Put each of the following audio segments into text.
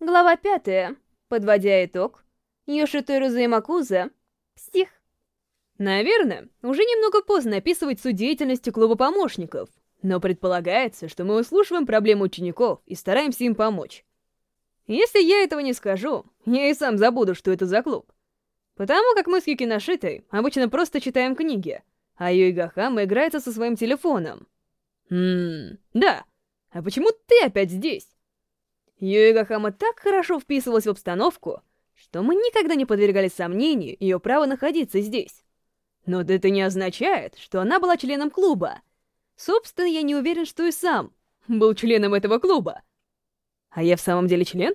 Глава пятая. Подводя итог, Йошитору Займакуза — псих. Наверное, уже немного поздно описывать суть деятельности клуба помощников, но предполагается, что мы услышиваем проблемы учеников и стараемся им помочь. Если я этого не скажу, я и сам забуду, что это за клуб. Потому как мы с Юкиношитой обычно просто читаем книги, а Юигахама играется со своим телефоном. Ммм, да. А почему ты опять здесь? Юигахама так хорошо вписывалась в обстановку, что мы никогда не подвергали сомнению ее право находиться здесь. Но это не означает, что она была членом клуба. Собственно, я не уверен, что и сам был членом этого клуба. А я в самом деле член?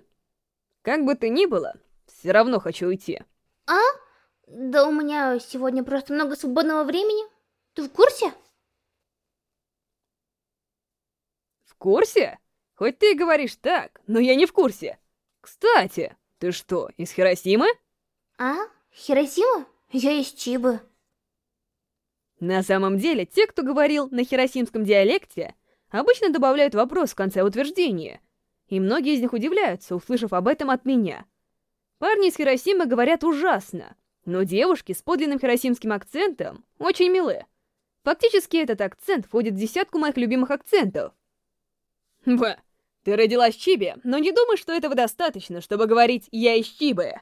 Как бы то ни было, все равно хочу уйти. А? Да у меня сегодня просто много свободного времени. Ты в курсе? В курсе? Хоть ты и говоришь так, но я не в курсе. Кстати, ты что, из Хиросимы? А? Хиросима? Я из Чибы. На самом деле, те, кто говорил на хиросимском диалекте, обычно добавляют вопрос в конце утверждения, и многие из них удивляются, услышав об этом от меня. Парни из Хиросимы говорят ужасно, но девушки с подлинным хиросимским акцентом очень милы. Фактически этот акцент входит в десятку моих любимых акцентов. Ба, ты родилась Чибе, но не думай, что этого достаточно, чтобы говорить «я из Чибы».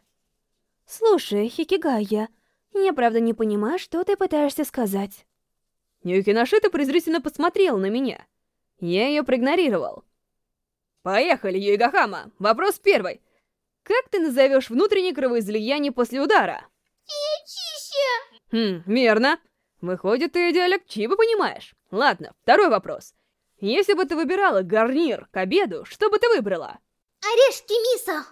Слушай, Хикигая, я правда не понимаю, что ты пытаешься сказать. Юкиношита презрительно посмотрела на меня. Я ее проигнорировал. Поехали, Юигахама. Вопрос первый. Как ты назовешь внутреннее кровоизлияние после удара? Течище! Хм, верно. Выходит, ты диалект Чиба понимаешь. Ладно, второй вопрос. Если бы ты выбирала гарнир к обеду, что бы ты выбрала? Орешки мисо!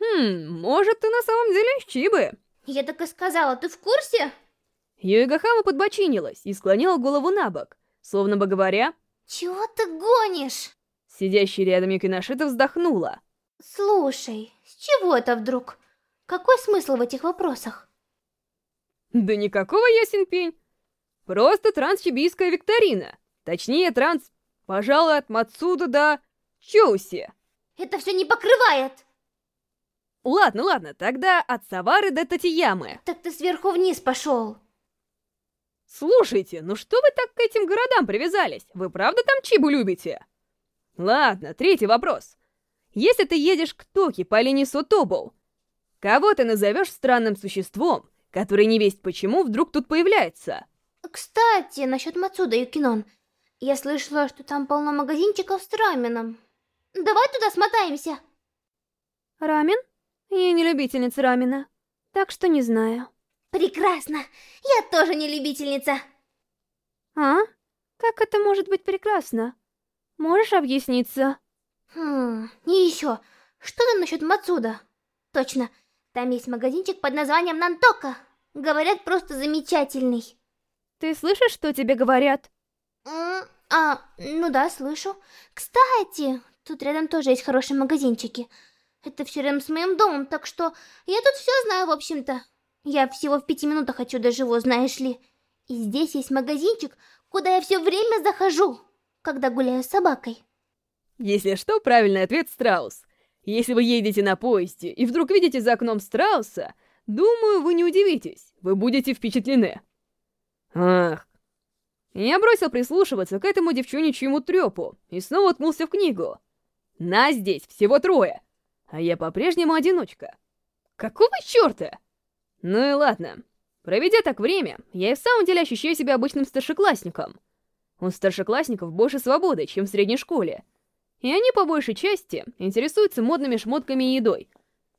Хм, может, ты на самом деле Чибы. Я так и сказала, ты в курсе? Юигахама подбочинилась и склонила голову на бок, словно бы говоря... Чего ты гонишь? Сидящая рядом Юкиношита вздохнула. Слушай, с чего это вдруг? Какой смысл в этих вопросах? Да никакого ясен пень. Просто трансчибийская викторина. Точнее, транс, пожалуй, от Мацуда до Чоуси. Это все не покрывает. Ладно, ладно, тогда от Савары до Татиямы. Так ты сверху вниз пошел. Слушайте, ну что вы так к этим городам привязались? Вы правда там Чибу любите? Ладно, третий вопрос. Если ты едешь к Токи по линии Сотобоу, кого ты назовешь странным существом, который не весть почему вдруг тут появляется? Кстати, насчет Мацуда Юкинон. Я слышала, что там полно магазинчиков с раменом. Давай туда смотаемся. Рамен? Я не любительница рамена, так что не знаю. Прекрасно. Я тоже не любительница. А? Как это может быть прекрасно? Можешь объясниться? Хм, и еще, что там насчет Мацуда? Точно, там есть магазинчик под названием Нантока. Говорят, просто замечательный. Ты слышишь, что тебе говорят? А, ну да, слышу. Кстати, тут рядом тоже есть хорошие магазинчики. Это все рядом с моим домом, так что я тут все знаю, в общем-то. Я всего в пяти минутах отсюда живу, знаешь ли. И здесь есть магазинчик, куда я все время захожу когда гуляю с собакой. Если что, правильный ответ страус. Если вы едете на поезде и вдруг видите за окном страуса, думаю, вы не удивитесь, вы будете впечатлены. Ах. Я бросил прислушиваться к этому девчоничьему трёпу и снова уткнулся в книгу. Нас здесь всего трое, а я по-прежнему одиночка. Какого чёрта? Ну и ладно. Проведя так время, я и в самом деле ощущаю себя обычным старшеклассником — у старшеклассников больше свободы, чем в средней школе. И они по большей части интересуются модными шмотками и едой.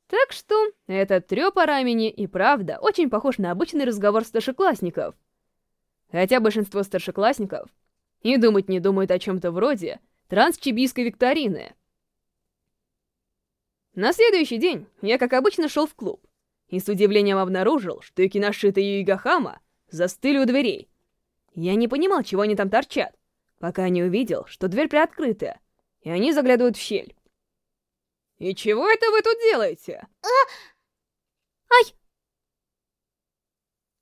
Так что этот трёп о рамени и правда очень похож на обычный разговор старшеклассников. Хотя большинство старшеклассников и думать не думают о чем-то вроде трансчибийской викторины. На следующий день я, как обычно, шел в клуб и с удивлением обнаружил, что Икиношита и Юигахама застыли у дверей, я не понимал, чего они там торчат, пока не увидел, что дверь приоткрыта, и они заглядывают в щель. «И чего это вы тут делаете?» А... Ай!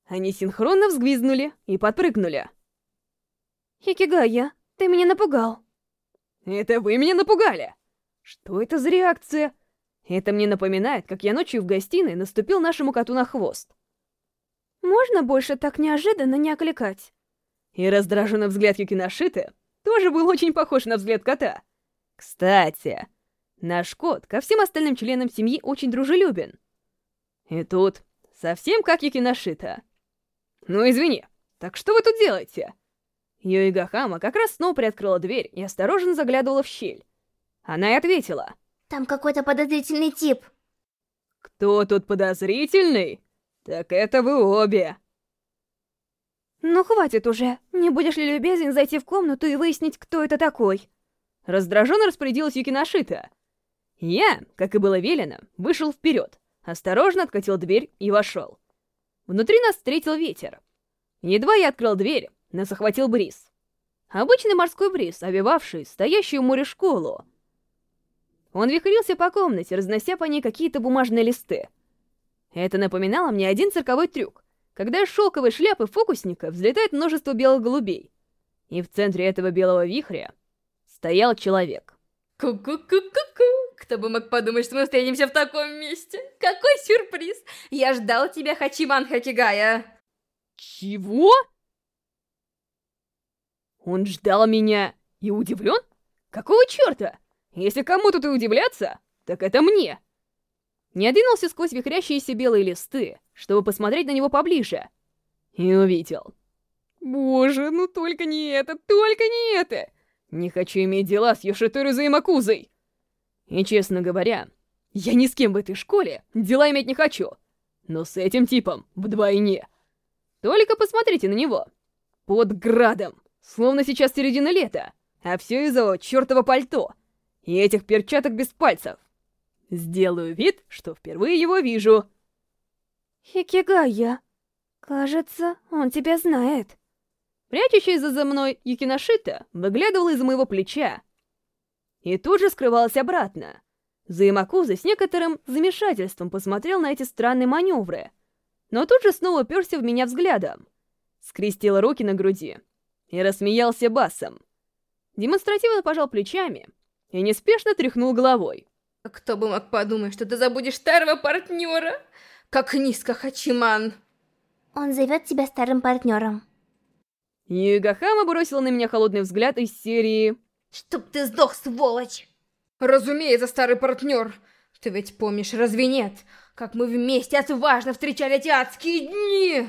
Они синхронно взгвизнули и подпрыгнули. Хикигая, ты меня напугал. Это вы меня напугали! Что это за реакция? Это мне напоминает, как я ночью в гостиной наступил нашему коту на хвост. Можно больше так неожиданно не окликать? И раздраженный взгляд Юкиношиты тоже был очень похож на взгляд кота. Кстати, наш кот ко всем остальным членам семьи очень дружелюбен. И тут совсем как Юкиношита. Ну извини, так что вы тут делаете? Юигахама как раз снова приоткрыла дверь и осторожно заглядывала в щель. Она и ответила. Там какой-то подозрительный тип. Кто тут подозрительный? Так это вы обе. Ну хватит уже. Не будешь ли любезен зайти в комнату и выяснить, кто это такой? Раздраженно распорядилась Юкиношита. Я, как и было велено, вышел вперед, осторожно откатил дверь и вошел. Внутри нас встретил ветер. Едва я открыл дверь, нас охватил бриз. Обычный морской бриз, овивавший стоящую у моря школу. Он вихрился по комнате, разнося по ней какие-то бумажные листы. Это напоминало мне один цирковой трюк, когда из шелковой шляпы фокусника взлетает множество белых голубей. И в центре этого белого вихря стоял человек. Ку-ку-ку-ку-ку. Кто бы мог подумать, что мы встретимся в таком месте? Какой сюрприз! Я ждал тебя, Хачиман Хакигая. Чего? Он ждал меня и удивлен? Какого черта? Если кому-то и удивляться, так это мне. Не двинулся сквозь вихрящиеся белые листы, чтобы посмотреть на него поближе. И увидел. Боже, ну только не это, только не это! Не хочу иметь дела с Йошитору Займакузой. И, честно говоря, я ни с кем в этой школе дела иметь не хочу. Но с этим типом вдвойне. Только посмотрите на него. Под градом, словно сейчас середина лета. А все из-за чертова пальто. И этих перчаток без пальцев. Сделаю вид, что впервые его вижу. Хикигая, кажется, он тебя знает. Прячущаяся за мной Юкиношита выглядывала из моего плеча. И тут же скрывалась обратно. Заимакуза с некоторым замешательством посмотрел на эти странные маневры, но тут же снова уперся в меня взглядом. Скрестил руки на груди и рассмеялся басом. Демонстративно пожал плечами и неспешно тряхнул головой. Кто бы мог подумать, что ты забудешь старого партнера? Как низко, Хачиман. Он зовет тебя старым партнером. Югахама бросила на меня холодный взгляд из серии «Чтоб ты сдох, сволочь!» Разумеется, старый партнер. Ты ведь помнишь, разве нет? Как мы вместе отважно встречали эти адские дни!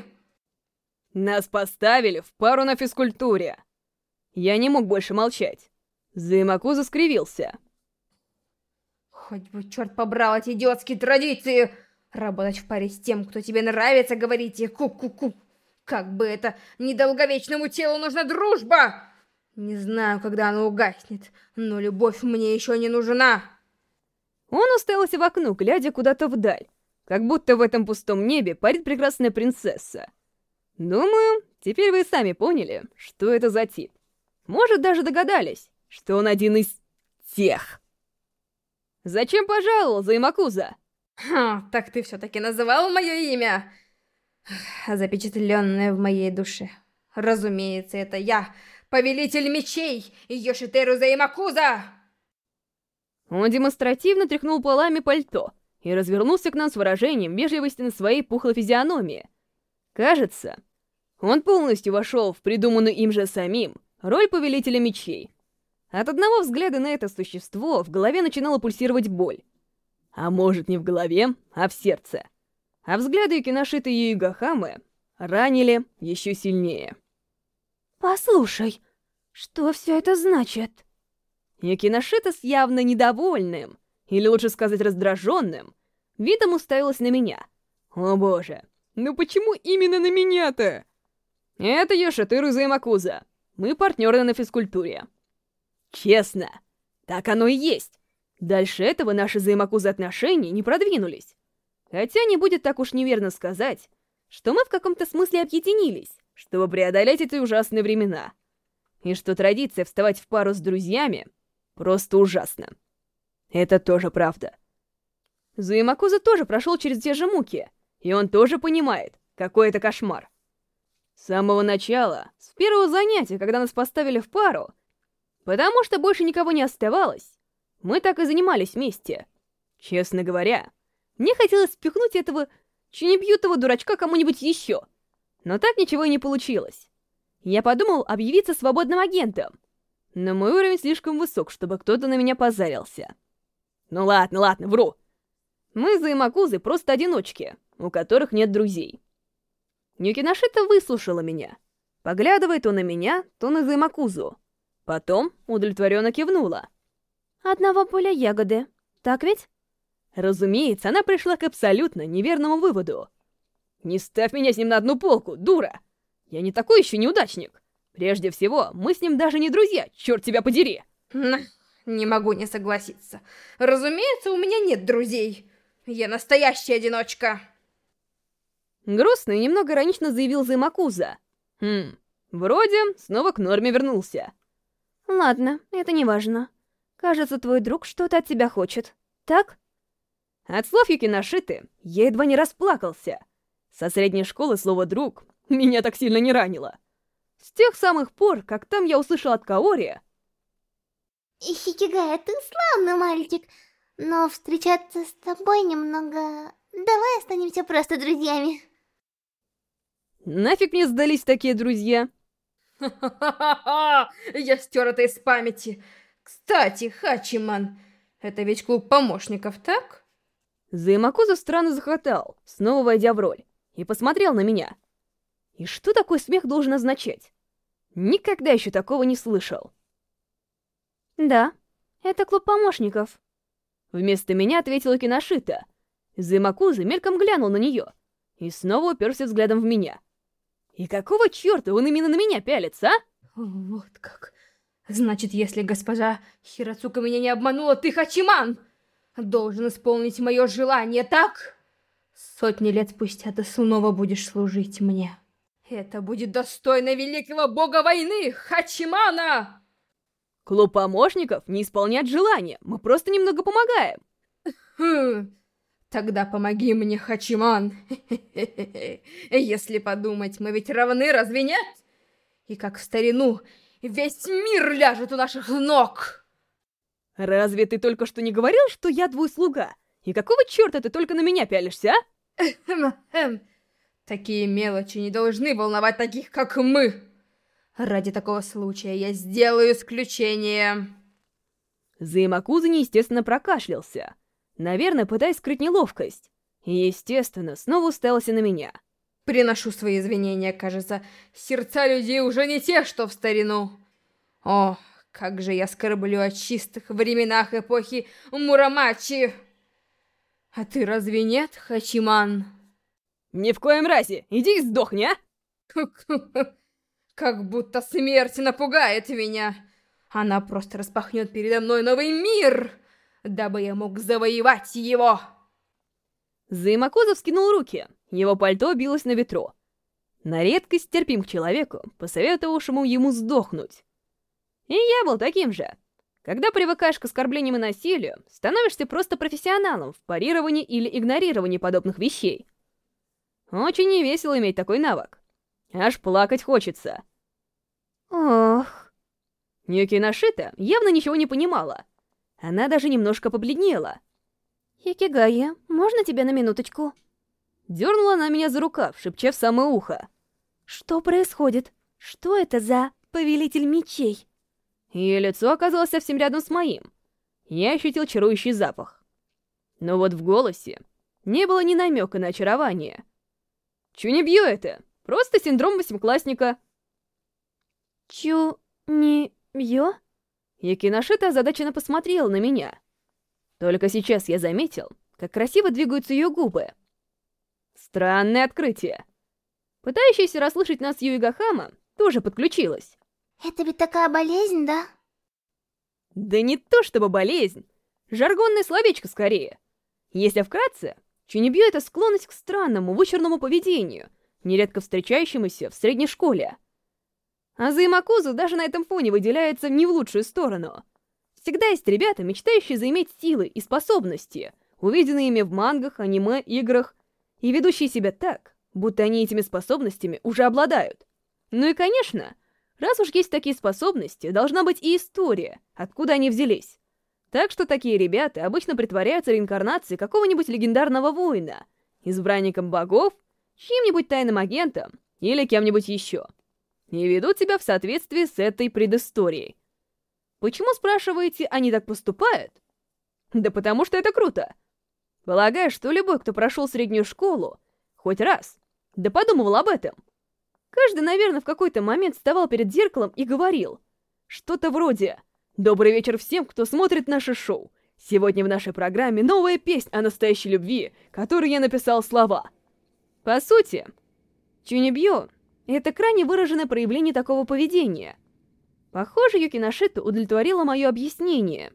Нас поставили в пару на физкультуре. Я не мог больше молчать. Займакуза скривился. Хоть бы черт побрал эти идиотские традиции! Работать в паре с тем, кто тебе нравится, говорите, ку-ку-ку. Как бы это недолговечному телу нужна дружба! Не знаю, когда она угаснет, но любовь мне еще не нужна. Он уставился в окно, глядя куда-то вдаль, как будто в этом пустом небе парит прекрасная принцесса. Думаю, теперь вы сами поняли, что это за тип. Может, даже догадались, что он один из тех. Зачем пожаловал, Займакуза? Ха, так ты все-таки называл мое имя? Запечатленное в моей душе. Разумеется, это я, повелитель мечей, Йошитеру Займакуза! Он демонстративно тряхнул полами пальто и развернулся к нам с выражением вежливости на своей пухлой физиономии. Кажется, он полностью вошел в придуманную им же самим роль повелителя мечей. От одного взгляда на это существо в голове начинала пульсировать боль. А может, не в голове, а в сердце. А взгляды Юкиношиты и Югахамы ранили еще сильнее. Послушай, что все это значит? Юкиношита с явно недовольным, или лучше сказать раздраженным, видом уставилась на меня. О боже, ну почему именно на меня-то? Это Йошитыру Займакуза. Мы партнеры на физкультуре. Честно, так оно и есть. Дальше этого наши Займакузы отношения не продвинулись. Хотя не будет так уж неверно сказать, что мы в каком-то смысле объединились, чтобы преодолеть эти ужасные времена. И что традиция вставать в пару с друзьями просто ужасна. Это тоже правда. Зуимакуза тоже прошел через те же муки, и он тоже понимает, какой это кошмар. С самого начала, с первого занятия, когда нас поставили в пару, потому что больше никого не оставалось, мы так и занимались вместе. Честно говоря, мне хотелось спихнуть этого чунебьютого дурачка кому-нибудь еще. Но так ничего и не получилось. Я подумал объявиться свободным агентом. Но мой уровень слишком высок, чтобы кто-то на меня позарился. Ну ладно, ладно, вру. Мы за Имакузы просто одиночки, у которых нет друзей. Нюкинашита выслушала меня. Поглядывает то на меня, то на Займакузу. Потом удовлетворенно кивнула. Одного поля ягоды, так ведь? Разумеется, она пришла к абсолютно неверному выводу. «Не ставь меня с ним на одну полку, дура! Я не такой еще неудачник. Прежде всего, мы с ним даже не друзья, черт тебя подери!» Не могу не согласиться. Разумеется, у меня нет друзей. Я настоящая одиночка. Грустно и немного иронично заявил Займакуза. Хм, вроде снова к норме вернулся. Ладно, это не важно. Кажется, твой друг что-то от тебя хочет. Так? От слов Юкиношиты я едва не расплакался. Со средней школы слово «друг» меня так сильно не ранило. С тех самых пор, как там я услышал от Каори... Хикигая, ты славный мальчик, но встречаться с тобой немного... Давай останемся просто друзьями. Нафиг мне сдались такие друзья? Ха-ха-ха! Я стер это из памяти. Кстати, Хачиман, это ведь клуб помощников, так? Займакуза странно захотал, снова войдя в роль, и посмотрел на меня. И что такой смех должен означать? Никогда еще такого не слышал. Да, это клуб помощников. Вместо меня ответила Киношита. Займакуза мельком глянул на нее и снова уперся взглядом в меня. И какого черта он именно на меня пялится, а? Вот как. Значит, если госпожа Хирацука меня не обманула, ты Хачиман! Должен исполнить мое желание, так? Сотни лет спустя ты снова будешь служить мне. Это будет достойно великого бога войны, Хачимана! Клуб помощников не исполнять желания, мы просто немного помогаем. Хм, тогда помоги мне, Хачиман. Если подумать, мы ведь равны, разве нет? И как в старину, весь мир ляжет у наших ног. Разве ты только что не говорил, что я твой слуга? И какого черта ты только на меня пялишься, а? Эм, эм. Такие мелочи не должны волновать таких, как мы. Ради такого случая я сделаю исключение. Займакуза неестественно прокашлялся. Наверное, пытаясь скрыть неловкость. И, естественно, снова уставился на меня. Приношу свои извинения, кажется. Сердца людей уже не те, что в старину. О, как же я скорблю о чистых временах эпохи Мурамачи! А ты разве нет, Хачиман? Ни в коем разе! Иди и сдохни, а! Как будто смерть напугает меня. Она просто распахнет передо мной новый мир, дабы я мог завоевать его. Займакозов скинул руки. Его пальто билось на ветру. На редкость терпим к человеку, посоветовавшему ему сдохнуть. И я был таким же. Когда привыкаешь к оскорблениям и насилию, становишься просто профессионалом в парировании или игнорировании подобных вещей. Очень невесело иметь такой навык. Аж плакать хочется. Ох. Ньюки Нашита явно ничего не понимала. Она даже немножко побледнела. Хикигая, можно тебя на минуточку? Дернула она меня за рукав, шепча в самое ухо. Что происходит? Что это за повелитель мечей? Ее лицо оказалось совсем рядом с моим. Я ощутил чарующий запах. Но вот в голосе не было ни намека на очарование. Чу не бью это? Просто синдром восьмиклассника. Чу не бью? Якиношита озадаченно посмотрела на меня. Только сейчас я заметил, как красиво двигаются ее губы. Странное открытие. Пытающаяся расслышать нас Юигахама тоже подключилась. Это ведь такая болезнь, да? Да не то чтобы болезнь. Жаргонное словечко скорее. Если вкратце, Чунибью — это склонность к странному, вычурному поведению, нередко встречающемуся в средней школе. А Займакузу даже на этом фоне выделяется не в лучшую сторону. Всегда есть ребята, мечтающие заиметь силы и способности, увиденные ими в мангах, аниме, играх, и ведущие себя так, будто они этими способностями уже обладают. Ну и, конечно, Раз уж есть такие способности, должна быть и история, откуда они взялись. Так что такие ребята обычно притворяются реинкарнацией какого-нибудь легендарного воина, избранником богов, чьим-нибудь тайным агентом или кем-нибудь еще. И ведут себя в соответствии с этой предысторией. Почему, спрашиваете, они так поступают? Да потому что это круто. Полагаю, что любой, кто прошел среднюю школу, хоть раз, да подумывал об этом. Каждый, наверное, в какой-то момент вставал перед зеркалом и говорил что-то вроде «Добрый вечер всем, кто смотрит наше шоу. Сегодня в нашей программе новая песня о настоящей любви, которой я написал слова». По сути, Чунибьё — это крайне выраженное проявление такого поведения. Похоже, Юкиношиту удовлетворило мое объяснение.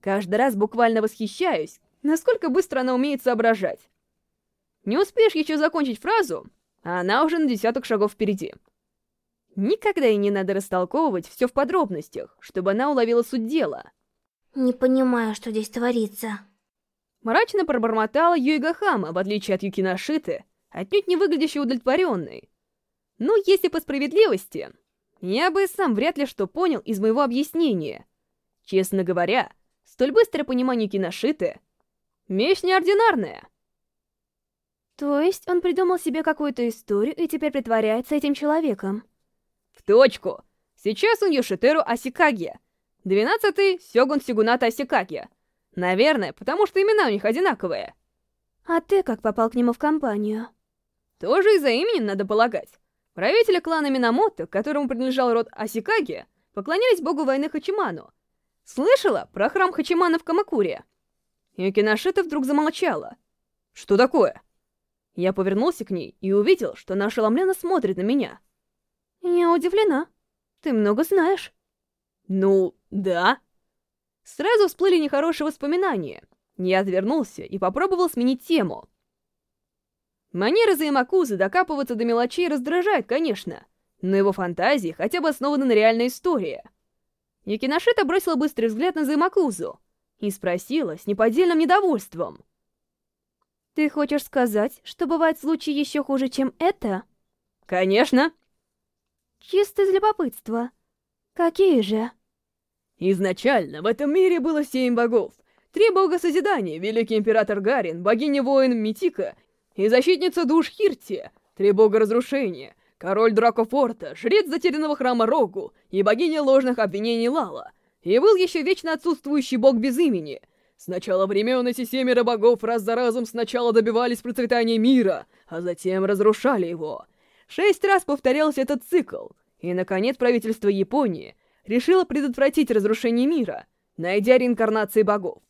Каждый раз буквально восхищаюсь, насколько быстро она умеет соображать. Не успеешь еще закончить фразу, а она уже на десяток шагов впереди. Никогда ей не надо растолковывать все в подробностях, чтобы она уловила суть дела. Не понимаю, что здесь творится. Мрачно пробормотала Юига Хама, в отличие от Юкиношиты, отнюдь не выглядящей удовлетворенной. Ну, если по справедливости, я бы сам вряд ли что понял из моего объяснения. Честно говоря, столь быстрое понимание Киношиты — вещь неординарная. То есть он придумал себе какую-то историю и теперь притворяется этим человеком? В точку! Сейчас он Йошитеру Асикаги, двенадцатый Сёгун Сигуната Асикаги. Наверное, потому что имена у них одинаковые. А ты как попал к нему в компанию? Тоже из-за имени, надо полагать. Правители клана Минамото, которому принадлежал род Асикаги, поклонялись богу войны Хачиману. Слышала про храм Хачимана в Камакуре? Юкиношита вдруг замолчала. Что такое? Я повернулся к ней и увидел, что она ошеломленно смотрит на меня. Я удивлена. Ты много знаешь. Ну, да. Сразу всплыли нехорошие воспоминания. Я отвернулся и попробовал сменить тему. Манера Займакузы докапываться до мелочей раздражает, конечно, но его фантазии хотя бы основаны на реальной истории. Юкиношита бросила быстрый взгляд на Займакузу и спросила с неподдельным недовольством. Ты хочешь сказать, что бывают случаи еще хуже, чем это? Конечно. Чисто из любопытства. Какие же? Изначально в этом мире было семь богов. Три бога созидания, великий император Гарин, богиня-воин Митика и защитница душ Хирти, три бога разрушения, король Дракофорта, жрец затерянного храма Рогу и богиня ложных обвинений Лала. И был еще вечно отсутствующий бог без имени — с начала времен эти семеро богов раз за разом сначала добивались процветания мира, а затем разрушали его. Шесть раз повторялся этот цикл, и, наконец, правительство Японии решило предотвратить разрушение мира, найдя реинкарнации богов.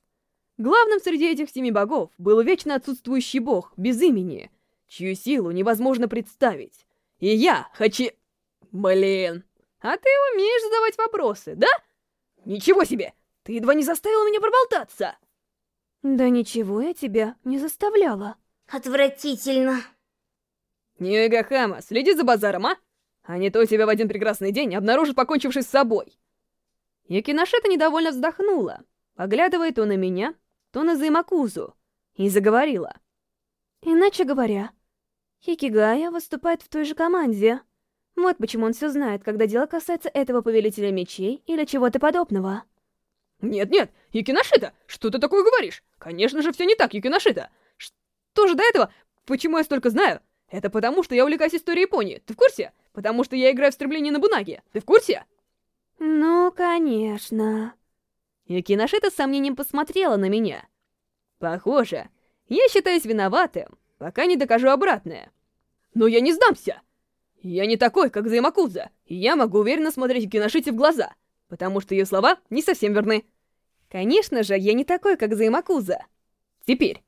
Главным среди этих семи богов был вечно отсутствующий бог, без имени, чью силу невозможно представить. И я хочу... Блин, а ты умеешь задавать вопросы, да? Ничего себе! Ты едва не заставила меня проболтаться!» «Да ничего я тебя не заставляла». Отвратительно. Ньюэга Хама, следи за базаром, а? А не то тебя в один прекрасный день обнаружат покончивший с собой. Якиношета недовольно вздохнула, поглядывая то на меня, то на Займакузу, и заговорила. Иначе говоря, Хикигая выступает в той же команде. Вот почему он все знает, когда дело касается этого повелителя мечей или чего-то подобного. Нет-нет, Юкиношита, что ты такое говоришь? Конечно же, все не так, Юкиношита. Что же до этого? Почему я столько знаю? Это потому, что я увлекаюсь историей Японии. Ты в курсе? Потому что я играю в стремление на Бунаге. Ты в курсе? Ну, конечно. Юкиношита с сомнением посмотрела на меня. Похоже, я считаюсь виноватым, пока не докажу обратное. Но я не сдамся! Я не такой, как Займакуза, и я могу уверенно смотреть Юкиношите в глаза — потому что ее слова не совсем верны. Конечно же, я не такой, как Займакуза. Теперь.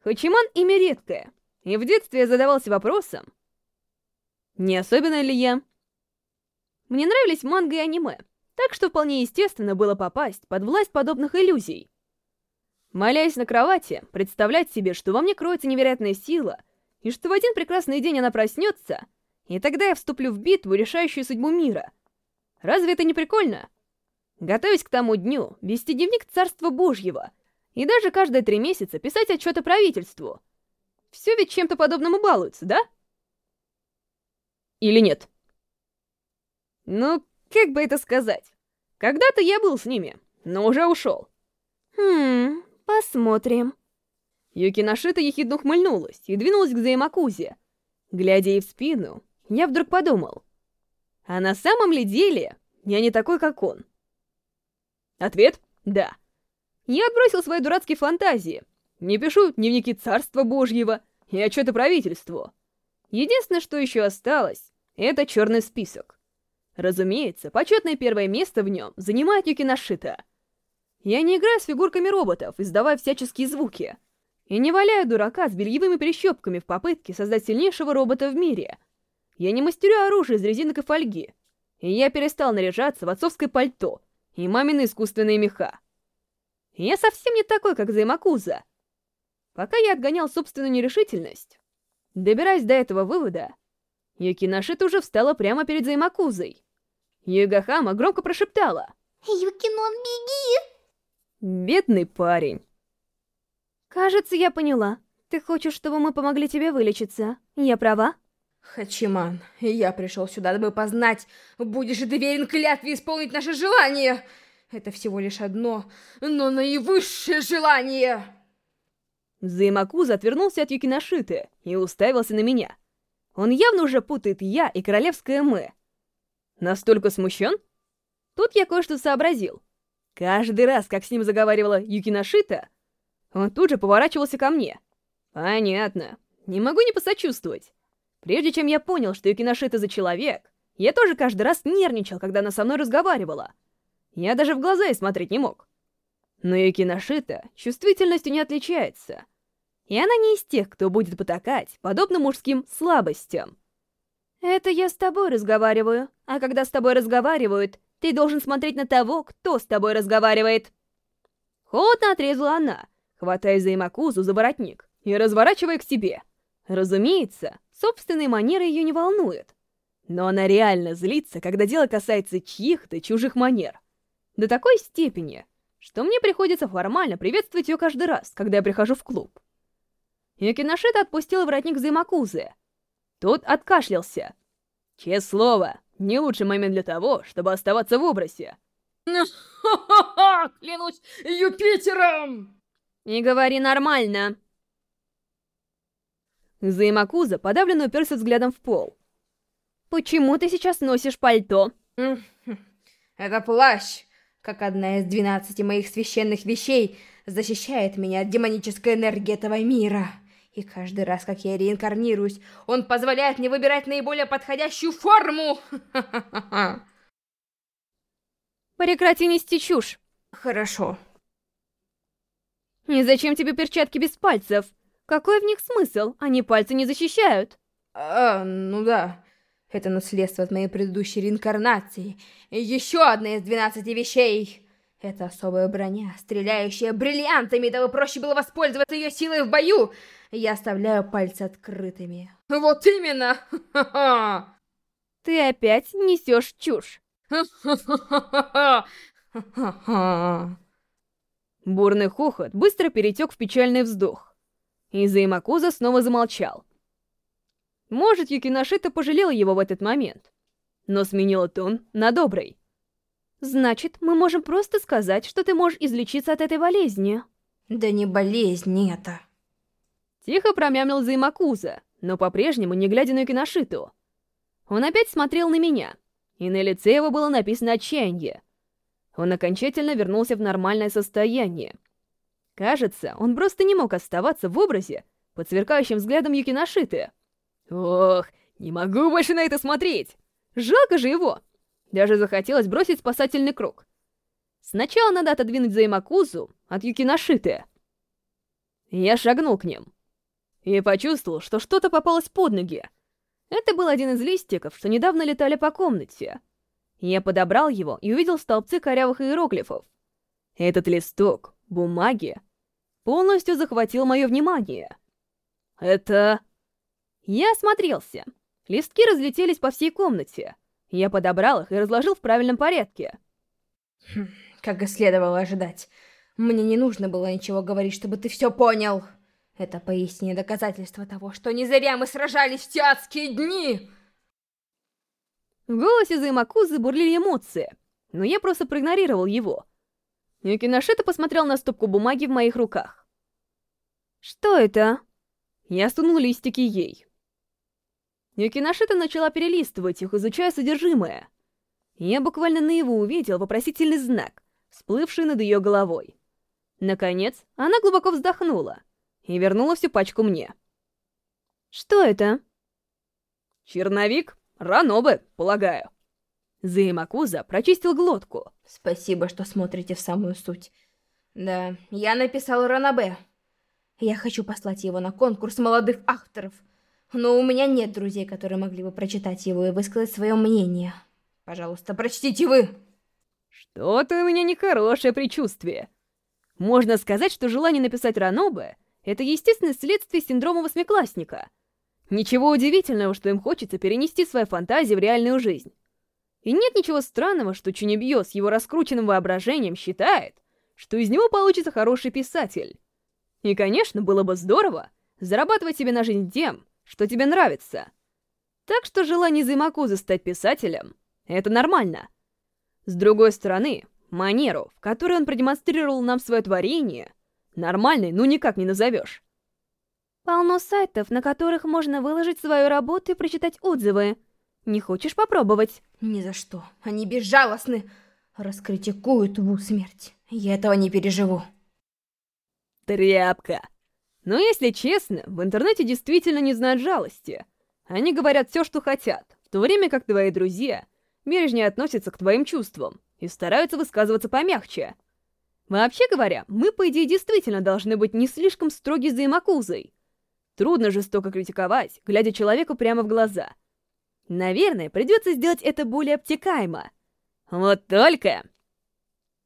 Хачиман имя редкое, и в детстве я задавался вопросом, не особенно ли я? Мне нравились манго и аниме, так что вполне естественно было попасть под власть подобных иллюзий. Молясь на кровати, представлять себе, что во мне кроется невероятная сила, и что в один прекрасный день она проснется, и тогда я вступлю в битву, решающую судьбу мира — Разве это не прикольно? Готовясь к тому дню, вести дневник Царства Божьего и даже каждые три месяца писать отчеты правительству. Все ведь чем-то подобным и балуются, да? Или нет? Ну, как бы это сказать? Когда-то я был с ними, но уже ушел. Хм, посмотрим. Юкиношита ехидно ухмыльнулась и двинулась к Займакузе. Глядя ей в спину, я вдруг подумал, а на самом ли деле я не такой, как он? Ответ — да. Я отбросил свои дурацкие фантазии. Не пишу дневники Царства Божьего и отчеты правительству. Единственное, что еще осталось, это черный список. Разумеется, почетное первое место в нем занимает Юкиношита. Я не играю с фигурками роботов, издавая всяческие звуки. И не валяю дурака с бельевыми прищепками в попытке создать сильнейшего робота в мире. Я не мастерю оружие из резинок и фольги. И я перестал наряжаться в отцовское пальто и мамины искусственные меха. Я совсем не такой, как Займакуза. Пока я отгонял собственную нерешительность, добираясь до этого вывода, Юкиношита уже встала прямо перед Займакузой. Югахама громко прошептала. Юкинон, беги! «Бедный парень». Кажется, я поняла. Ты хочешь, чтобы мы помогли тебе вылечиться. Я права? Хачиман, я пришел сюда, дабы познать, будешь ли ты верен клятве исполнить наше желание. Это всего лишь одно, но наивысшее желание. Займакуза отвернулся от Юкиношиты и уставился на меня. Он явно уже путает я и королевское мы. Настолько смущен? Тут я кое-что сообразил. Каждый раз, как с ним заговаривала Юкиношита, он тут же поворачивался ко мне. Понятно. Не могу не посочувствовать. Прежде чем я понял, что Юкиношита за человек, я тоже каждый раз нервничал, когда она со мной разговаривала. Я даже в глаза ей смотреть не мог. Но Юкиношита чувствительностью не отличается. И она не из тех, кто будет потакать, подобно мужским слабостям. Это я с тобой разговариваю, а когда с тобой разговаривают, ты должен смотреть на того, кто с тобой разговаривает. Холодно отрезала она, хватая за Имакузу за воротник и разворачивая к себе. Разумеется, собственные манеры ее не волнуют. Но она реально злится, когда дело касается чьих-то чужих манер. До такой степени, что мне приходится формально приветствовать ее каждый раз, когда я прихожу в клуб. Юкиношита отпустила воротник Займакузы. Тот откашлялся. Честное слово, не лучший момент для того, чтобы оставаться в образе. Клянусь Юпитером! Не говори нормально. Займакуза подавленно уперся взглядом в пол. Почему ты сейчас носишь пальто? Это плащ, как одна из двенадцати моих священных вещей, защищает меня от демонической энергии этого мира. И каждый раз, как я реинкарнируюсь, он позволяет мне выбирать наиболее подходящую форму. Прекрати нести чушь. Хорошо. И зачем тебе перчатки без пальцев? Какой в них смысл? Они пальцы не защищают. А, ну да. Это наследство от моей предыдущей реинкарнации. И еще одна из двенадцати вещей. Это особая броня, стреляющая бриллиантами, дабы проще было воспользоваться ее силой в бою. Я оставляю пальцы открытыми. Вот именно! Ты опять несешь чушь. Бурный хохот быстро перетек в печальный вздох. И Займакуза снова замолчал. Может, Юкиношита пожалела его в этот момент, но сменила тон на добрый. Значит, мы можем просто сказать, что ты можешь излечиться от этой болезни. Да не болезнь это. Тихо промямлил Займакуза, но по-прежнему не глядя на Юкиношиту. Он опять смотрел на меня, и на лице его было написано отчаяние. Он окончательно вернулся в нормальное состояние. Кажется, он просто не мог оставаться в образе под сверкающим взглядом Юкиношиты. Ох, не могу больше на это смотреть! Жалко же его! Даже захотелось бросить спасательный круг. Сначала надо отодвинуть Займакузу от Юкиношиты. Я шагнул к ним. И почувствовал, что что-то попалось под ноги. Это был один из листиков, что недавно летали по комнате. Я подобрал его и увидел столбцы корявых иероглифов. Этот листок, бумаги, полностью захватил мое внимание. Это... Я осмотрелся. Листки разлетелись по всей комнате. Я подобрал их и разложил в правильном порядке. Хм, как и следовало ожидать. Мне не нужно было ничего говорить, чтобы ты все понял. Это поистине доказательство того, что не зря мы сражались в те дни. В голосе Займакузы бурлили эмоции, но я просто проигнорировал его. Юкиношита посмотрел на стопку бумаги в моих руках. «Что это?» Я сунул листики ей. Юкиношита начала перелистывать их, изучая содержимое. Я буквально наяву увидел вопросительный знак, всплывший над ее головой. Наконец, она глубоко вздохнула и вернула всю пачку мне. «Что это?» «Черновик? Ранобе, полагаю». Заимакуза прочистил глотку. Спасибо, что смотрите в самую суть. Да, я написал Ранобе. Я хочу послать его на конкурс молодых авторов. Но у меня нет друзей, которые могли бы прочитать его и высказать свое мнение. Пожалуйста, прочтите вы. Что-то у меня нехорошее предчувствие. Можно сказать, что желание написать Ранобе — это естественное следствие синдрома восьмиклассника. Ничего удивительного, что им хочется перенести свои фантазии в реальную жизнь. И нет ничего странного, что Чунибьё с его раскрученным воображением считает, что из него получится хороший писатель. И, конечно, было бы здорово зарабатывать себе на жизнь тем, что тебе нравится. Так что желание Займакузы стать писателем — это нормально. С другой стороны, манеру, в которой он продемонстрировал нам свое творение, нормальной ну никак не назовешь. Полно сайтов, на которых можно выложить свою работу и прочитать отзывы. Не хочешь попробовать? Ни за что. Они безжалостны. Раскритикуют в смерть. Я этого не переживу. Тряпка. Но если честно, в интернете действительно не знают жалости. Они говорят все, что хотят, в то время как твои друзья бережнее относятся к твоим чувствам и стараются высказываться помягче. Вообще говоря, мы, по идее, действительно должны быть не слишком строги за Имакузой. Трудно жестоко критиковать, глядя человеку прямо в глаза. Наверное, придется сделать это более обтекаемо. Вот только...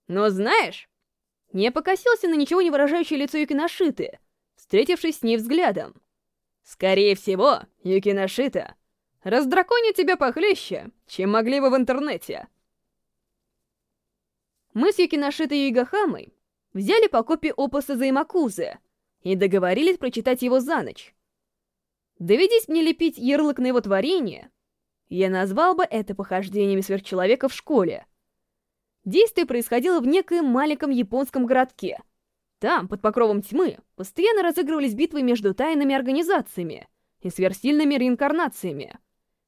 Но знаешь, не покосился на ничего не выражающее лицо Юкиношиты, встретившись с ней взглядом. Скорее всего, Юкиношита раздраконит тебя похлеще, чем могли бы в интернете. Мы с Юкиношитой и Югахамой взяли по копии опуса Займакузы и договорились прочитать его за ночь. Доведись мне лепить ярлык на его творение, я назвал бы это похождениями сверхчеловека в школе. Действие происходило в некоем маленьком японском городке. Там, под покровом тьмы, постоянно разыгрывались битвы между тайными организациями и сверхсильными реинкарнациями.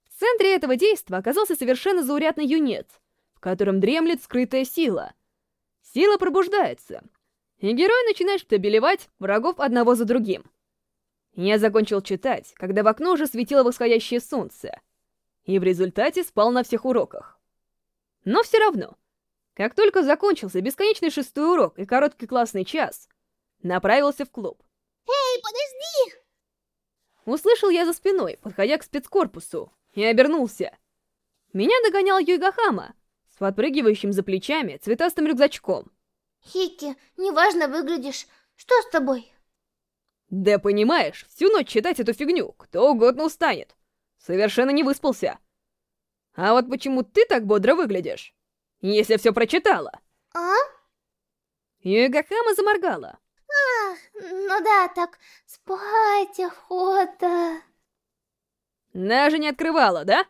В центре этого действия оказался совершенно заурядный юнец, в котором дремлет скрытая сила. Сила пробуждается, и герой начинает штабелевать врагов одного за другим. Я закончил читать, когда в окно уже светило восходящее солнце, и в результате спал на всех уроках. Но все равно, как только закончился бесконечный шестой урок и короткий классный час, направился в клуб. Эй, подожди! Услышал я за спиной, подходя к спецкорпусу, и обернулся. Меня догонял Юйгахама с подпрыгивающим за плечами цветастым рюкзачком. Хики, неважно выглядишь. Что с тобой? Да понимаешь, всю ночь читать эту фигню кто угодно устанет. Совершенно не выспался. А вот почему ты так бодро выглядишь? если все прочитала. А? Югахама заморгала. Ах, ну да, так спать охота. Даже не открывала, да?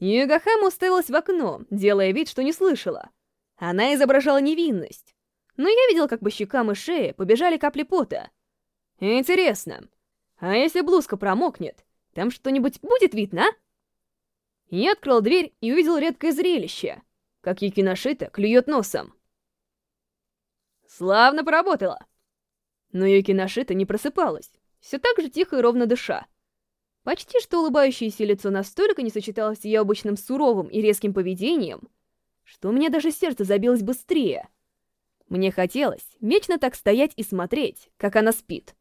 Югахама уставилась в окно, делая вид, что не слышала. Она изображала невинность. Но я видел, как по щекам и шее побежали капли пота. Интересно, а если блузка промокнет, там что-нибудь будет видно, а? Я открыл дверь и увидел редкое зрелище — как Юкиношита клюет носом. Славно поработала. Но Юкиношита не просыпалась, все так же тихо и ровно дыша. Почти что улыбающееся лицо настолько не сочеталось с ее обычным суровым и резким поведением, что у меня даже сердце забилось быстрее. Мне хотелось вечно так стоять и смотреть, как она спит.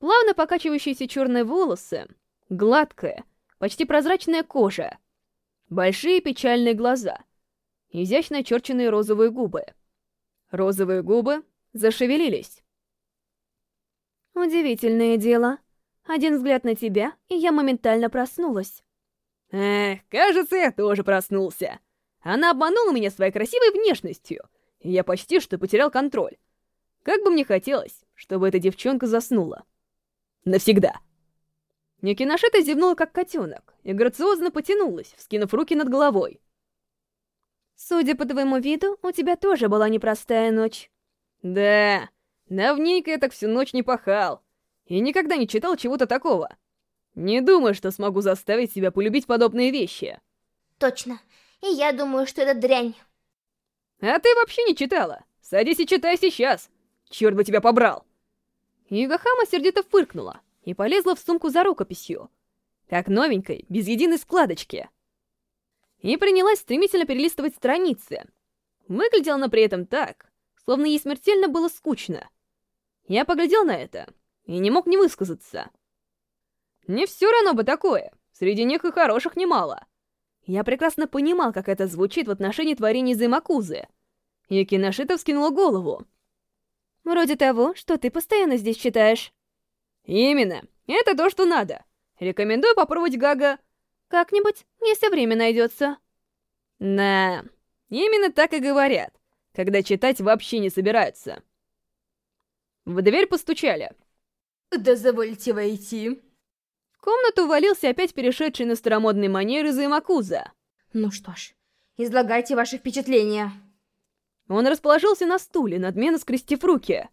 Плавно покачивающиеся черные волосы, гладкая, почти прозрачная кожа — Большие печальные глаза. Изящно очерченные розовые губы. Розовые губы зашевелились. Удивительное дело. Один взгляд на тебя, и я моментально проснулась. Эх, кажется, я тоже проснулся. Она обманула меня своей красивой внешностью, и я почти что потерял контроль. Как бы мне хотелось, чтобы эта девчонка заснула. Навсегда. Никиношита зевнула, как котенок, и грациозно потянулась, вскинув руки над головой. Судя по твоему виду, у тебя тоже была непростая ночь. Да, давненько я так всю ночь не пахал. И никогда не читал чего-то такого. Не думаю, что смогу заставить себя полюбить подобные вещи. Точно. И я думаю, что это дрянь. А ты вообще не читала. Садись и читай сейчас. Черт бы тебя побрал. Югахама сердито фыркнула и полезла в сумку за рукописью. Как новенькой, без единой складочки и принялась стремительно перелистывать страницы. Выглядела она при этом так, словно ей смертельно было скучно. Я поглядел на это и не мог не высказаться. Не все равно бы такое, среди них и хороших немало. Я прекрасно понимал, как это звучит в отношении творений Займакузы. И Киношита вскинула голову. Вроде того, что ты постоянно здесь читаешь. Именно, это то, что надо. Рекомендую попробовать Гага как-нибудь, если время найдется. Да, именно так и говорят, когда читать вообще не собираются. В дверь постучали. Дозвольте войти. В комнату валился опять перешедший на старомодные манеры Займакуза. Ну что ж, излагайте ваши впечатления. Он расположился на стуле, надменно скрестив руки.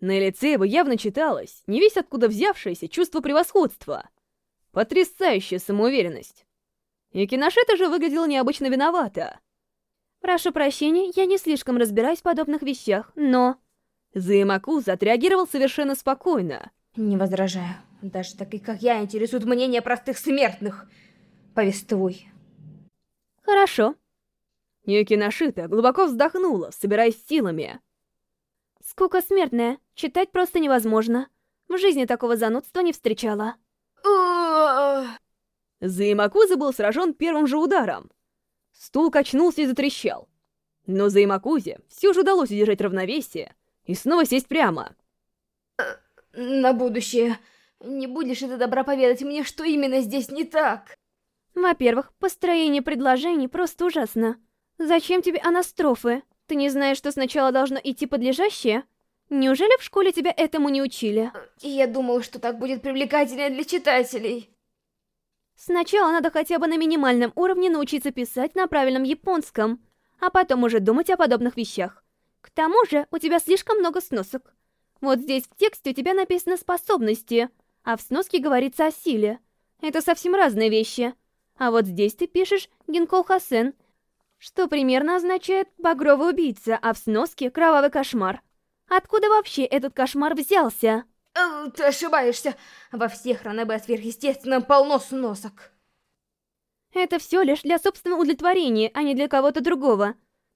На лице его явно читалось, не весь откуда взявшееся чувство превосходства. Потрясающая самоуверенность. И Киношета же выглядела необычно виновата. Прошу прощения, я не слишком разбираюсь в подобных вещах, но... Заимакуза отреагировал совершенно спокойно. Не возражаю. Даже такие, как я, интересуют мнения простых смертных. Повествуй. Хорошо. Юкиношита глубоко вздохнула, собираясь силами. Скука смертная, читать просто невозможно. В жизни такого занудства не встречала. Заимакуза был сражен первым же ударом. Стул качнулся и затрещал. Но Заимакузе все же удалось удержать равновесие и снова сесть прямо. На будущее, не будешь это добра поведать мне, что именно здесь не так? Во-первых, построение предложений просто ужасно. Зачем тебе анастрофы? Ты не знаешь, что сначала должно идти подлежащее? Неужели в школе тебя этому не учили? Я думал, что так будет привлекательнее для читателей. Сначала надо хотя бы на минимальном уровне научиться писать на правильном японском, а потом уже думать о подобных вещах. К тому же, у тебя слишком много сносок. Вот здесь в тексте у тебя написано «способности», а в сноске говорится о силе. Это совсем разные вещи. А вот здесь ты пишешь «Гинкол Хасен», что примерно означает «багровый убийца», а в сноске «кровавый кошмар». Откуда вообще этот кошмар взялся? Э, ты ошибаешься. Во всех ранобе о сверхъестественном полно сносок. Это все лишь для собственного удовлетворения, а не для кого-то другого.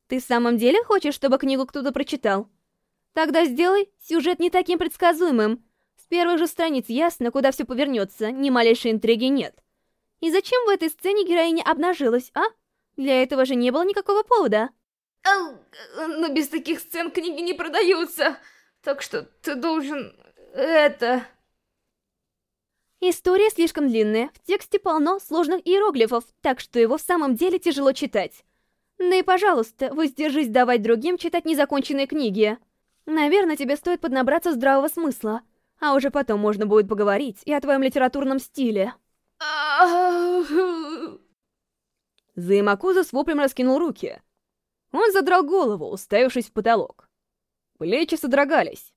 Ты в самом деле хочешь, чтобы книгу кто-то прочитал? Тогда сделай сюжет не таким предсказуемым. С первых же страниц ясно, куда все повернется, ни малейшей интриги нет. И зачем в этой сцене героиня обнажилась, а? Для этого же не было никакого повода. Но без таких сцен книги не продаются. Так что ты должен... это... История слишком длинная, в тексте полно сложных иероглифов, так что его в самом деле тяжело читать. Да и, пожалуйста, воздержись давать другим читать незаконченные книги. Наверное, тебе стоит поднабраться здравого смысла, а уже потом можно будет поговорить и о твоем литературном стиле. Заимакуза с воплем раскинул руки, он задрал голову, уставившись в потолок. Плечи содрогались.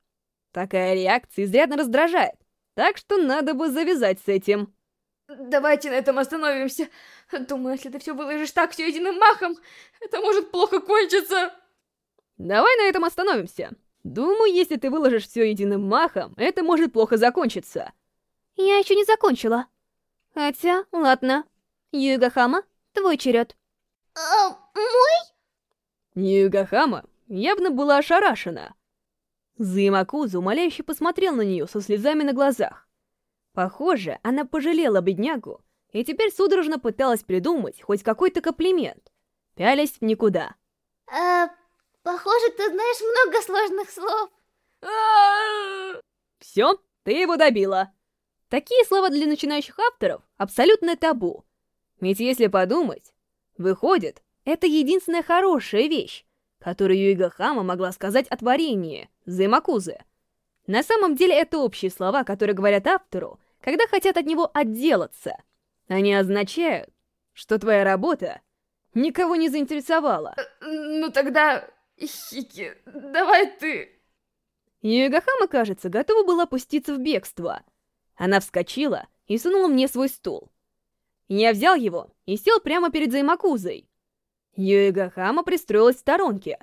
Такая реакция изрядно раздражает, так что надо бы завязать с этим. Давайте на этом остановимся. Думаю, если ты все выложишь так все единым махом, это может плохо кончиться. Давай на этом остановимся. Думаю, если ты выложишь все единым махом, это может плохо закончиться. Я еще не закончила. Хотя, ладно. Югахама, твой черед. А, мой? Югахама явно была ошарашена. Зимакузу умоляюще посмотрел на нее со слезами на глазах. Похоже, она пожалела беднягу и теперь судорожно пыталась придумать хоть какой-то комплимент, пялясь в никуда. Э, похоже, ты знаешь много сложных слов. Все, ты его добила. Такие слова для начинающих авторов абсолютно табу. Ведь если подумать, выходит, это единственная хорошая вещь, которую Юига Хама могла сказать о творении Займакузы. На самом деле это общие слова, которые говорят автору, когда хотят от него отделаться. Они означают, что твоя работа никого не заинтересовало. Ну тогда... Хики, давай ты... Юэгахама, кажется, готова была пуститься в бегство. Она вскочила и сунула мне свой стул. Я взял его и сел прямо перед Займакузой. Юэгахама пристроилась в сторонке.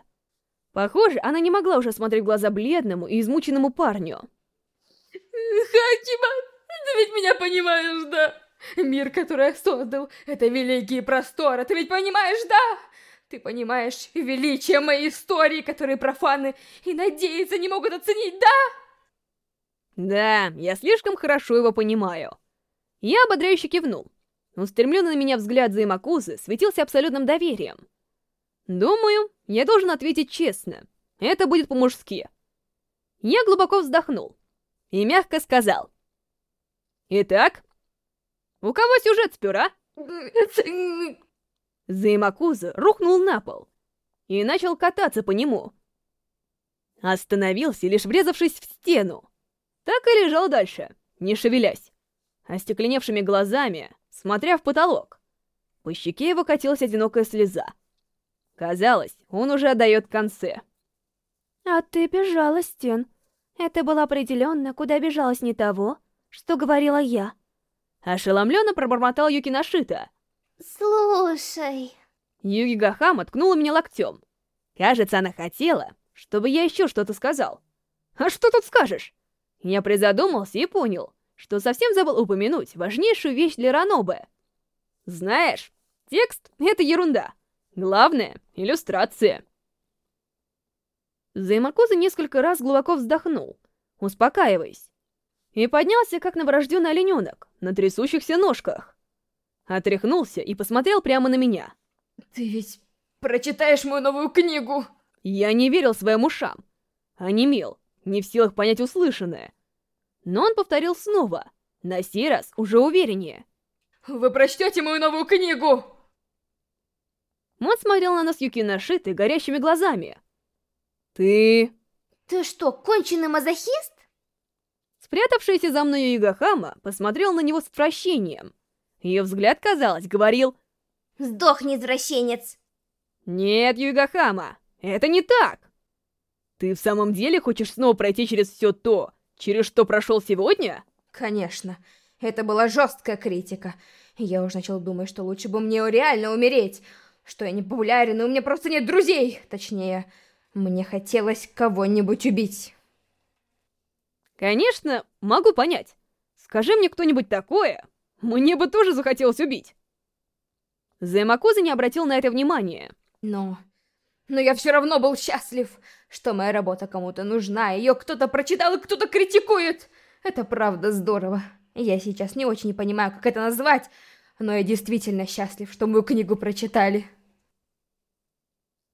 Похоже, она не могла уже смотреть в глаза бледному и измученному парню. Хакима, ты ведь меня понимаешь, да? Мир, который я создал, это великие просторы, ты ведь понимаешь, да? Ты понимаешь величие моей истории, которые профаны и надеяться не могут оценить, да? Да, я слишком хорошо его понимаю. Я ободряюще кивнул. Устремленный на меня взгляд Займакузы светился абсолютным доверием. Думаю, я должен ответить честно. Это будет по-мужски. Я глубоко вздохнул и мягко сказал. Итак, у кого сюжет спер, а? Займакуза рухнул на пол и начал кататься по нему. Остановился, лишь врезавшись в стену. Так и лежал дальше, не шевелясь, остекленевшими глазами, смотря в потолок. По щеке его катилась одинокая слеза. Казалось, он уже отдает конце. «А ты бежала, Стен. Это было определенно, куда бежалась не того, что говорила я». Ошеломленно пробормотал Юки Нашита. «Слушай...» Юги Гахама ткнула меня локтем. Кажется, она хотела, чтобы я еще что-то сказал. А что тут скажешь? Я призадумался и понял, что совсем забыл упомянуть важнейшую вещь для Ранобе. Знаешь, текст — это ерунда. Главное — иллюстрация. Займакуза несколько раз глубоко вздохнул, успокаиваясь, и поднялся, как новорожденный олененок, на трясущихся ножках. Отряхнулся и посмотрел прямо на меня. «Ты ведь прочитаешь мою новую книгу!» Я не верил своим ушам. Онемел, не в силах понять услышанное. Но он повторил снова, на сей раз уже увереннее. «Вы прочтете мою новую книгу!» Он смотрел на нас Юкиношиты горящими глазами. «Ты...» «Ты что, конченый мазохист?» Спрятавшаяся за мной Югахама посмотрел на него с прощением. Ее взгляд, казалось, говорил... «Сдохни, извращенец!» «Нет, Югахама, это не так!» Ты в самом деле хочешь снова пройти через все то, через что прошел сегодня? Конечно. Это была жесткая критика. Я уже начал думать, что лучше бы мне реально умереть. Что я не популярен, и у меня просто нет друзей. Точнее, мне хотелось кого-нибудь убить. Конечно, могу понять. Скажи мне кто-нибудь такое, мне бы тоже захотелось убить. Займакуза не обратил на это внимания. Но... Но я все равно был счастлив, что моя работа кому-то нужна, ее кто-то прочитал и кто-то критикует. Это правда здорово. Я сейчас не очень понимаю, как это назвать, но я действительно счастлив, что мою книгу прочитали.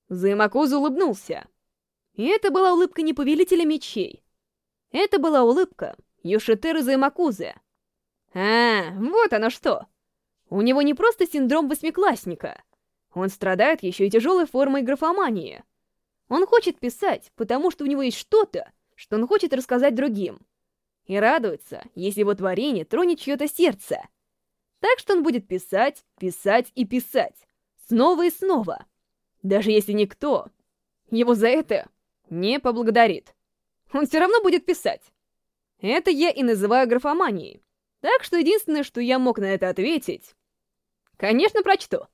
Займакуза улыбнулся. И это была улыбка не Повелителя Мечей. Это была улыбка Йошитеры Займакузы. А, вот оно что. У него не просто синдром восьмиклассника. Он страдает еще и тяжелой формой графомании. Он хочет писать, потому что у него есть что-то, что он хочет рассказать другим. И радуется, если его творение тронет чье-то сердце. Так что он будет писать, писать и писать. Снова и снова. Даже если никто его за это не поблагодарит. Он все равно будет писать. Это я и называю графоманией. Так что единственное, что я мог на это ответить... Конечно, прочту.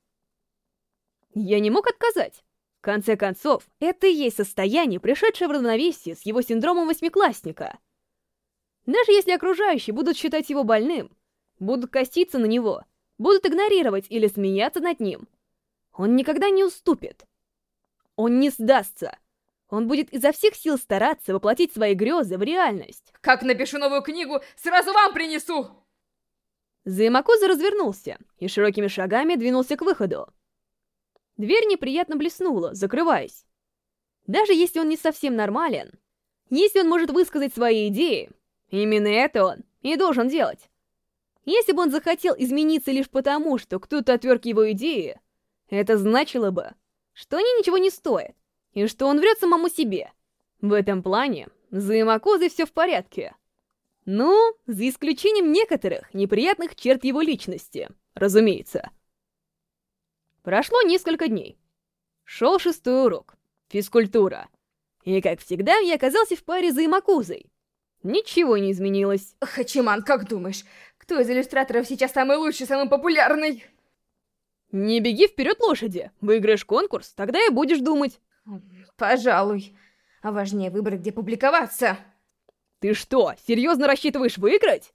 Я не мог отказать. Конце концов, это и есть состояние, пришедшее в равновесие с его синдромом восьмиклассника. Даже если окружающие будут считать его больным, будут коситься на него, будут игнорировать или смеяться над ним, он никогда не уступит. Он не сдастся. Он будет изо всех сил стараться воплотить свои грезы в реальность. Как напишу новую книгу, сразу вам принесу! Займакуза развернулся и широкими шагами двинулся к выходу. Дверь неприятно блеснула, закрываясь. Даже если он не совсем нормален, если он может высказать свои идеи, именно это он и должен делать. Если бы он захотел измениться лишь потому, что кто-то отверг его идеи, это значило бы, что они ничего не стоят, и что он врет самому себе. В этом плане Ямакозой все в порядке. Ну, за исключением некоторых неприятных черт его личности, разумеется. Прошло несколько дней. Шел шестой урок. Физкультура. И, как всегда, я оказался в паре за Имакузой. Ничего не изменилось. Хачиман, как думаешь, кто из иллюстраторов сейчас самый лучший, самый популярный? Не беги вперед лошади. Выиграешь конкурс, тогда и будешь думать. Пожалуй. А важнее выбрать, где публиковаться. Ты что, серьезно рассчитываешь выиграть?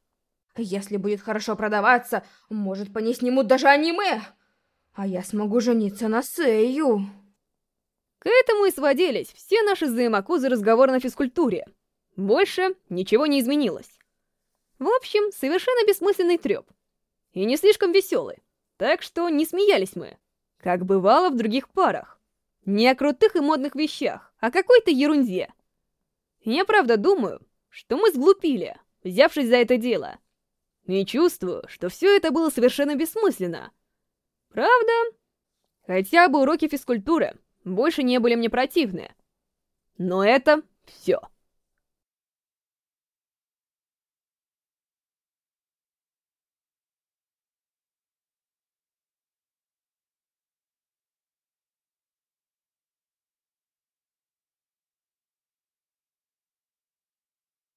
Если будет хорошо продаваться, может, по ней снимут даже аниме. А я смогу жениться на Сэю. К этому и сводились все наши взаимокузы разговоры на физкультуре. Больше ничего не изменилось. В общем, совершенно бессмысленный трёп. И не слишком веселый. Так что не смеялись мы. Как бывало в других парах. Не о крутых и модных вещах, а какой-то ерунде. Я правда думаю, что мы сглупили, взявшись за это дело. И чувствую, что все это было совершенно бессмысленно. Правда? Хотя бы уроки физкультуры больше не были мне противны. Но это все.